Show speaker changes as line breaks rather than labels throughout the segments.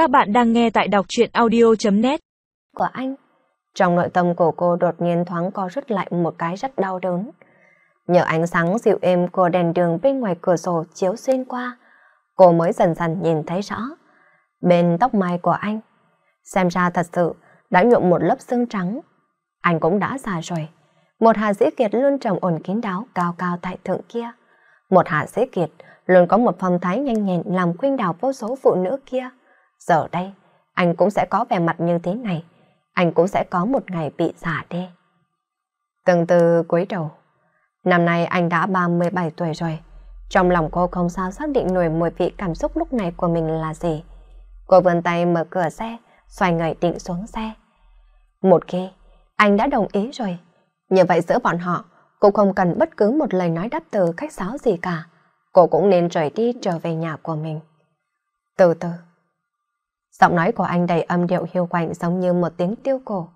Các bạn đang nghe tại đọc truyện audio.net
Của anh Trong nội tâm của cô đột nhiên thoáng co rút lại một cái rất đau đớn. Nhờ ánh sáng dịu êm của đèn đường bên ngoài cửa sổ chiếu xuyên qua, cô mới dần dần nhìn thấy rõ. Bên tóc mai của anh, xem ra thật sự đã nhuộm một lớp xương trắng. Anh cũng đã già rồi. Một hạ sĩ kiệt luôn trầm ổn kín đáo cao cao tại thượng kia. Một hạ sĩ kiệt luôn có một phong thái nhanh nhẹn làm khuynh đảo vô số phụ nữ kia. Giờ đây, anh cũng sẽ có vẻ mặt như thế này. Anh cũng sẽ có một ngày bị giả đi. Từng từ cuối đầu, năm nay anh đã 37 tuổi rồi. Trong lòng cô không sao xác định nổi mùi vị cảm xúc lúc này của mình là gì. Cô vươn tay mở cửa xe, xoay người định xuống xe. Một khi anh đã đồng ý rồi, như vậy giữa bọn họ, cô không cần bất cứ một lời nói đáp từ khách sáo gì cả. Cô cũng nên rời đi trở về nhà của mình. Từ từ. Giọng nói của anh đầy âm điệu hiu quạnh giống như một tiếng tiêu cổ.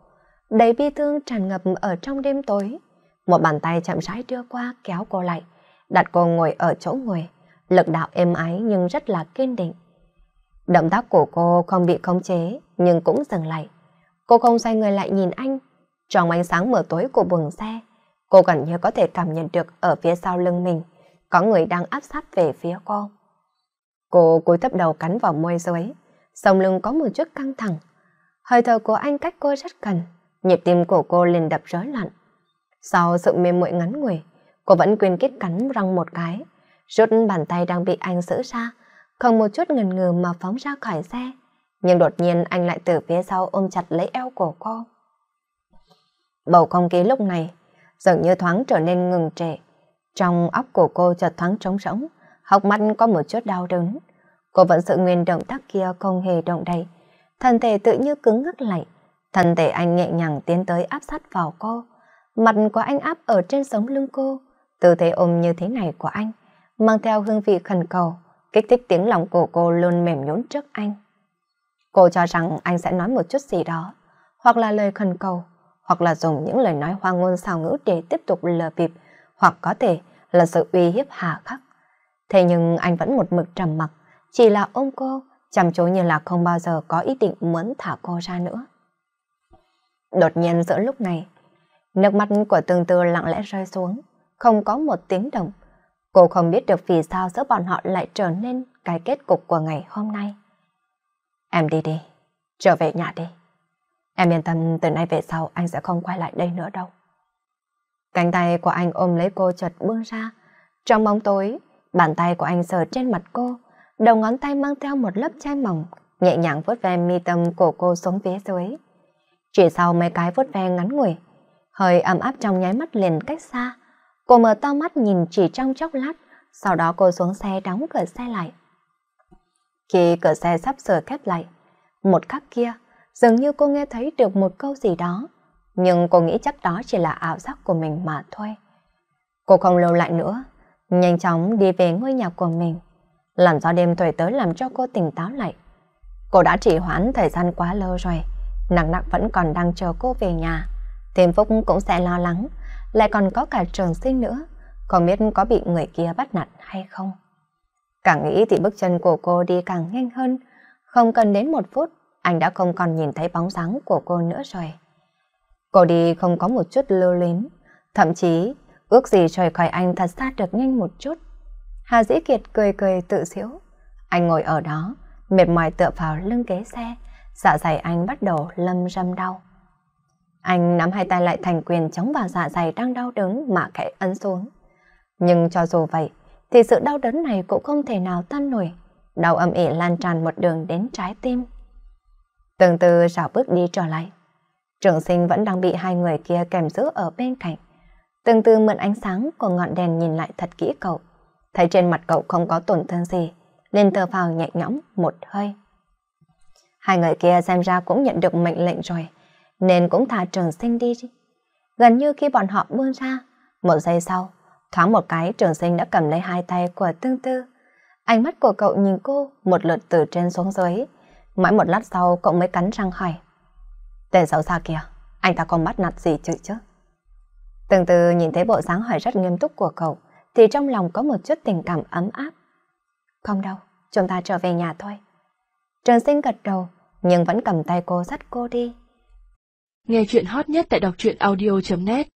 Đầy bi thương tràn ngập ở trong đêm tối. Một bàn tay chậm rãi đưa qua kéo cô lại, đặt cô ngồi ở chỗ ngồi. Lực đạo êm ái nhưng rất là kiên định. Động tác của cô không bị khống chế nhưng cũng dừng lại. Cô không xoay người lại nhìn anh. Trong ánh sáng mờ tối của buồng xe, cô gần như có thể cảm nhận được ở phía sau lưng mình có người đang áp sát về phía cô. Cô cúi thấp đầu cắn vào môi dưới, sống lưng có một chút căng thẳng. Hơi thở của anh cách cô rất gần, nhịp tim của cô liền đập rối loạn. Sau sự mềm muội ngắn ngủi, cô vẫn quyên kết cắn răng một cái, rút bàn tay đang bị anh giữ ra, không một chút ngần ngừ mà phóng ra khỏi xe. Nhưng đột nhiên anh lại từ phía sau ôm chặt lấy eo của cô. Bầu không khí lúc này dường như thoáng trở nên ngừng trệ. Trong óc của cô chợt thoáng trống rỗng, hốc mắt có một chút đau đớn. Cô vẫn sự nguyên động tác kia không hề động đậy. Thân thể tự như cứng ngắc lại. Thân thể anh nhẹ nhàng tiến tới áp sát vào cô. Mặt của anh áp ở trên sống lưng cô. Tư thế ôm như thế này của anh, mang theo hương vị khẩn cầu, kích thích tiếng lòng của cô luôn mềm nhũn trước anh. Cô cho rằng anh sẽ nói một chút gì đó, hoặc là lời khẩn cầu, hoặc là dùng những lời nói hoang ngôn xào ngữ để tiếp tục lừa bịp, hoặc có thể là sự uy hiếp hà khắc. Thế nhưng anh vẫn một mực trầm mặc, chỉ là ôm cô, chăm chú như là không bao giờ có ý định muốn thả cô ra nữa. Đột nhiên giữa lúc này, nước mắt của tương tư lặng lẽ rơi xuống, không có một tiếng động. Cô không biết được vì sao giữa bọn họ lại trở nên cái kết cục của ngày hôm nay. Em đi đi, trở về nhà đi. Em yên tâm từ nay về sau anh sẽ không quay lại đây nữa đâu. Cánh tay của anh ôm lấy cô chợt buông ra. Trong bóng tối, bàn tay của anh sờ trên mặt cô, đầu ngón tay mang theo một lớp chai mỏng, nhẹ nhàng vuốt ve mi tâm của cô xuống phía dưới. Chỉ sau mấy cái vuốt ve ngắn ngủi, hơi ấm áp trong nháy mắt liền cách xa. Cô mở to mắt nhìn chỉ trong chốc lát, sau đó cô xuống xe đóng cửa xe lại. Khi cửa xe sắp sửa khép lại, một khắc kia, dường như cô nghe thấy được một câu gì đó, nhưng cô nghĩ chắc đó chỉ là ảo giác của mình mà thôi. Cô không lâu lại nữa, nhanh chóng đi về ngôi nhà của mình. Làm do đêm thổi tới làm cho cô tỉnh táo lại. Cô đã trì hoãn thời gian quá lâu rồi, nặng nặng vẫn còn đang chờ cô về nhà. Thêm Phúc cũng sẽ lo lắng, lại còn có cả trường sinh nữa, không biết có bị người kia bắt nạt hay không. Càng nghĩ thì bước chân của cô đi càng nhanh hơn, không cần đến một phút, anh đã không còn nhìn thấy bóng dáng của cô nữa rồi. Cô đi không có một chút lưu luyến, thậm chí ước gì rời khỏi anh thật xa được nhanh một chút. Hà Dĩ Kiệt cười cười tự xỉu. Anh ngồi ở đó, mệt mỏi tựa vào lưng ghế xe, dạ dày anh bắt đầu lâm râm đau. Anh nắm hai tay lại thành quyền chống vào dạ dày đang đau đớn mà khẽ ấn xuống. Nhưng cho dù vậy, thì sự đau đớn này cũng không thể nào tan nổi. Đau âm ỉ lan tràn một đường đến trái tim. Từng từ rào bước đi trở lại. Trường sinh vẫn đang bị hai người kia kèm giữ ở bên cạnh. Từng từ mượn ánh sáng của ngọn đèn nhìn lại thật kỹ cậu. Thấy trên mặt cậu không có tổn thương gì, nên thở vào nhẹ nhõm một hơi. Hai người kia xem ra cũng nhận được mệnh lệnh rồi, nên cũng thả trường sinh đi. Gần như khi bọn họ buông ra, một giây sau, thoáng một cái trường sinh đã cầm lấy hai tay của tương tư. Ánh mắt của cậu nhìn cô một lượt từ trên xuống dưới, mãi một lát sau cậu mới cắn răng hỏi. Tên xấu xa kìa, anh ta còn bắt nạt gì chứ chứ? tương tư nhìn thấy bộ dáng hỏi rất nghiêm túc của cậu, thì trong lòng có một chút tình cảm ấm áp. Không đâu, chúng ta trở về nhà thôi. Trường sinh gật đầu, nhưng vẫn cầm tay cô dắt cô đi.
Nghe chuyện hot nhất tại đọc truyện audio.net